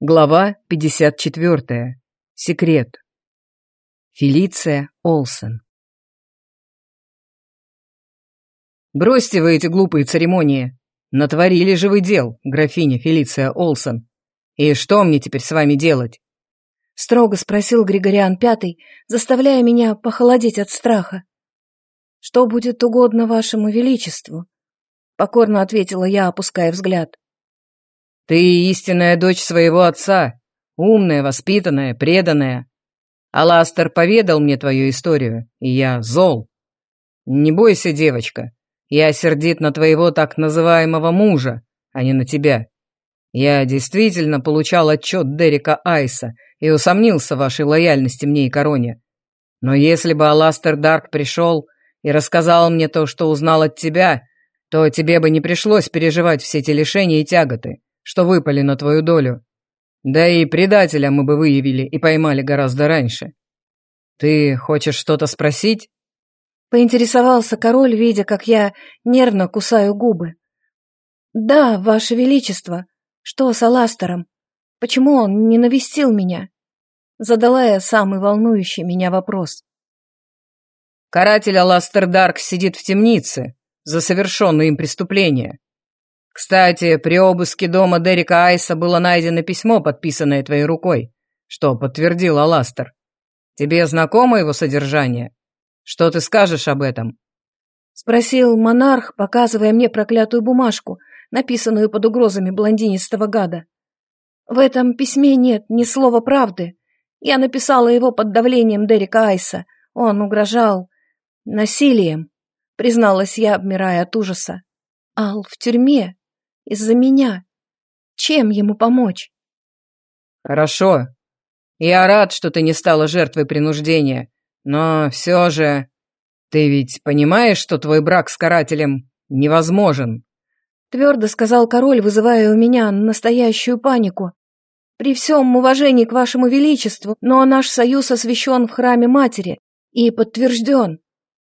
Глава 54. Секрет. Фелиция Олсен. «Бросьте вы эти глупые церемонии. Натворили же вы дел, графиня Фелиция Олсен. И что мне теперь с вами делать?» Строго спросил Григориан Пятый, заставляя меня похолодеть от страха. «Что будет угодно вашему величеству?» Покорно ответила я, опуская взгляд. Ты истинная дочь своего отца, умная, воспитанная, преданная. Аластер поведал мне твою историю, и я зол. Не бойся, девочка, я сердит на твоего так называемого мужа, а не на тебя. Я действительно получал отчет Дерека Айса и усомнился в вашей лояльности мне и короне. Но если бы Аластер Дарк пришел и рассказал мне то, что узнал от тебя, то тебе бы не пришлось переживать все эти лишения и тяготы что выпали на твою долю. Да и предателя мы бы выявили и поймали гораздо раньше. Ты хочешь что-то спросить?» Поинтересовался король, видя, как я нервно кусаю губы. «Да, ваше величество. Что с Аластером? Почему он не навестил меня?» Задала я самый волнующий меня вопрос. «Каратель Аластер Дарк сидит в темнице за совершенное им преступление. Кстати, при обыске дома Дерека Айса было найдено письмо, подписанное твоей рукой, что подтвердил Аластер. Тебе знакомо его содержание? Что ты скажешь об этом?» Спросил монарх, показывая мне проклятую бумажку, написанную под угрозами блондинистого гада. В этом письме нет ни слова правды. Я написала его под давлением Дерека Айса. Он угрожал насилием, призналась я, обмирая от ужаса. Ал в тюрьме, из-за меня. Чем ему помочь? Хорошо. Я рад, что ты не стала жертвой принуждения. Но все же... Ты ведь понимаешь, что твой брак с карателем невозможен? Твердо сказал король, вызывая у меня настоящую панику. При всем уважении к вашему величеству, но наш союз освящен в храме матери и подтвержден.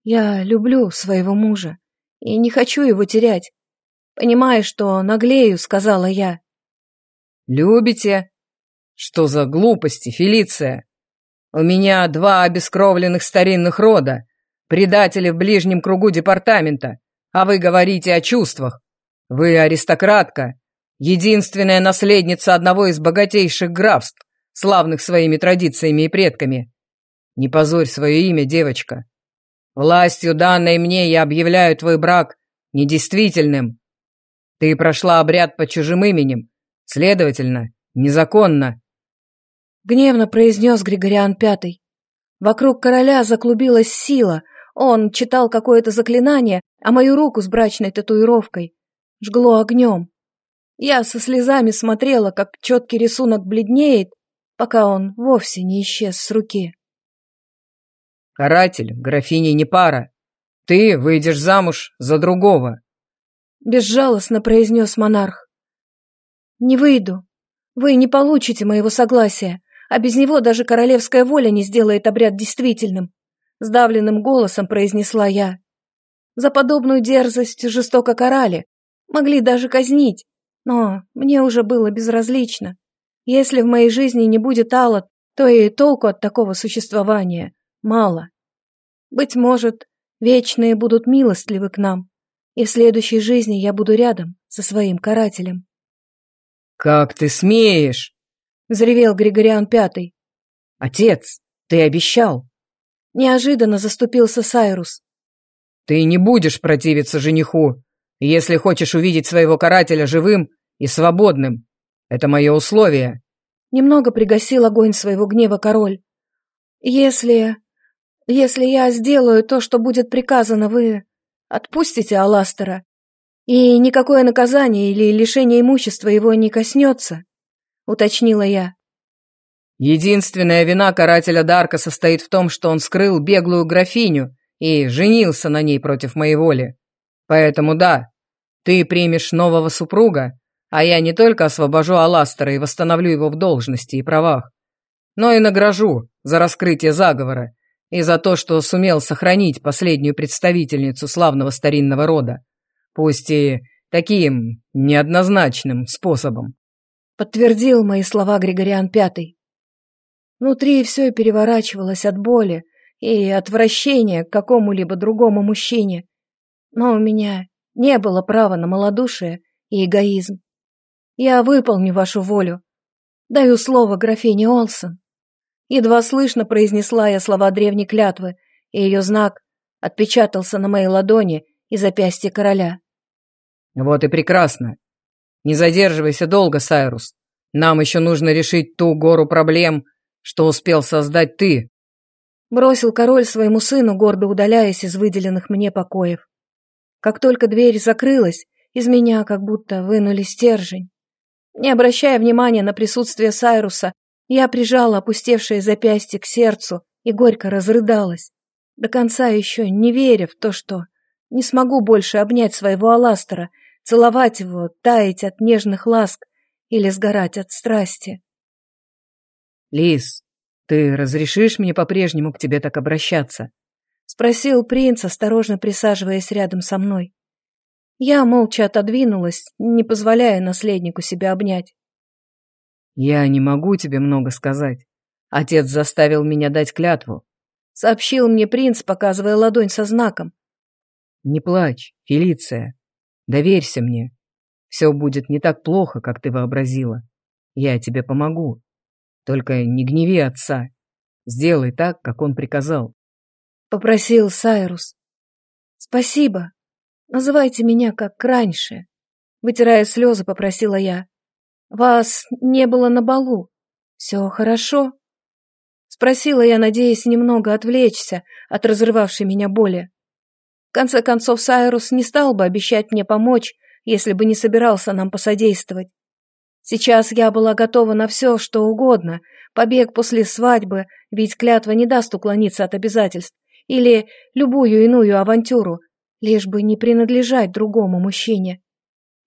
Я люблю своего мужа и не хочу его терять. Понимая, что наглею, сказала я. «Любите? Что за глупости, Фелиция? У меня два обескровленных старинных рода, предатели в ближнем кругу департамента, а вы говорите о чувствах. Вы аристократка, единственная наследница одного из богатейших графств, славных своими традициями и предками. Не позорь свое имя, девочка. Властью, данной мне, я объявляю твой брак недействительным. Ты прошла обряд под чужим именем, следовательно, незаконно. Гневно произнес Григориан Пятый. Вокруг короля заклубилась сила. Он читал какое-то заклинание, а мою руку с брачной татуировкой жгло огнем. Я со слезами смотрела, как четкий рисунок бледнеет, пока он вовсе не исчез с руки. «Каратель, графиня не пара. Ты выйдешь замуж за другого безжалостно произнес монарх. «Не выйду. Вы не получите моего согласия, а без него даже королевская воля не сделает обряд действительным», сдавленным голосом произнесла я. «За подобную дерзость жестоко карали, могли даже казнить, но мне уже было безразлично. Если в моей жизни не будет Аллат, то и толку от такого существования мало. Быть может, вечные будут милостливы к нам, и в следующей жизни я буду рядом со своим карателем. «Как ты смеешь?» — взревел Григориан Пятый. «Отец, ты обещал!» Неожиданно заступился Сайрус. «Ты не будешь противиться жениху, если хочешь увидеть своего карателя живым и свободным. Это мое условие». Немного пригасил огонь своего гнева король. «Если... если я сделаю то, что будет приказано, вы Отпустите Аластера, и никакое наказание или лишение имущества его не коснется, уточнила я. Единственная вина карателя Дарка состоит в том, что он скрыл беглую графиню и женился на ней против моей воли. Поэтому да, ты примешь нового супруга, а я не только освобожу Аластера и восстановлю его в должности и правах, но и награжу за раскрытие заговора и за то, что сумел сохранить последнюю представительницу славного старинного рода, пусть и таким неоднозначным способом. подтвердил мои слова Григориан Пятый. Внутри все переворачивалось от боли и отвращения к какому-либо другому мужчине, но у меня не было права на малодушие и эгоизм. Я выполню вашу волю. Даю слово графине Олсон. Едва слышно произнесла я слова древней клятвы, и ее знак отпечатался на моей ладони и запястье короля. Вот и прекрасно. Не задерживайся долго, Сайрус. Нам еще нужно решить ту гору проблем, что успел создать ты. Бросил король своему сыну, гордо удаляясь из выделенных мне покоев. Как только дверь закрылась, из меня как будто вынули стержень. Не обращая внимания на присутствие Сайруса, я прижала опустевшее запястье к сердцу и горько разрыдалась, до конца еще не веря в то, что не смогу больше обнять своего Аластера, целовать его, таять от нежных ласк или сгорать от страсти. «Лис, ты разрешишь мне по-прежнему к тебе так обращаться?» — спросил принц, осторожно присаживаясь рядом со мной. Я молча отодвинулась, не позволяя наследнику себя обнять. «Я не могу тебе много сказать. Отец заставил меня дать клятву», — сообщил мне принц, показывая ладонь со знаком. «Не плачь, Фелиция. Доверься мне. Все будет не так плохо, как ты вообразила. Я тебе помогу. Только не гневи отца. Сделай так, как он приказал. — попросил Сайрус. «Спасибо. Называйте меня как раньше», — вытирая слезы, попросила я. «Вас не было на балу. Все хорошо?» Спросила я, надеясь немного отвлечься от разрывавшей меня боли. В конце концов, Сайрус не стал бы обещать мне помочь, если бы не собирался нам посодействовать. Сейчас я была готова на все, что угодно. Побег после свадьбы, ведь клятва не даст уклониться от обязательств или любую иную авантюру, лишь бы не принадлежать другому мужчине.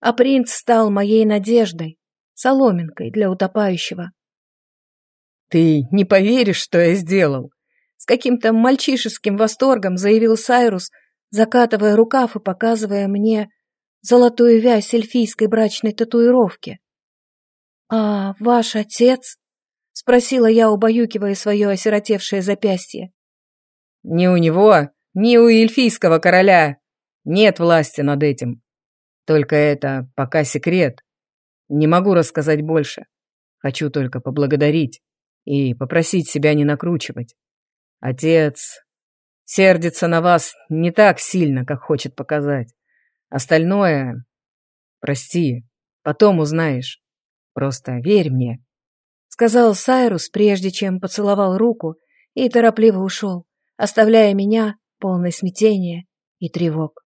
А принц стал моей надеждой, соломинкой для утопающего. «Ты не поверишь, что я сделал!» С каким-то мальчишеским восторгом заявил Сайрус, закатывая рукав и показывая мне золотую вязь эльфийской брачной татуировки. «А ваш отец?» — спросила я, убаюкивая свое осиротевшее запястье. Ни у него, ни у эльфийского короля нет власти над этим. Только это пока секрет. Не могу рассказать больше. Хочу только поблагодарить и попросить себя не накручивать. Отец сердится на вас не так сильно, как хочет показать. Остальное... Прости, потом узнаешь. Просто верь мне. Сказал Сайрус, прежде чем поцеловал руку и торопливо ушел оставляя меня полной смятения и тревог.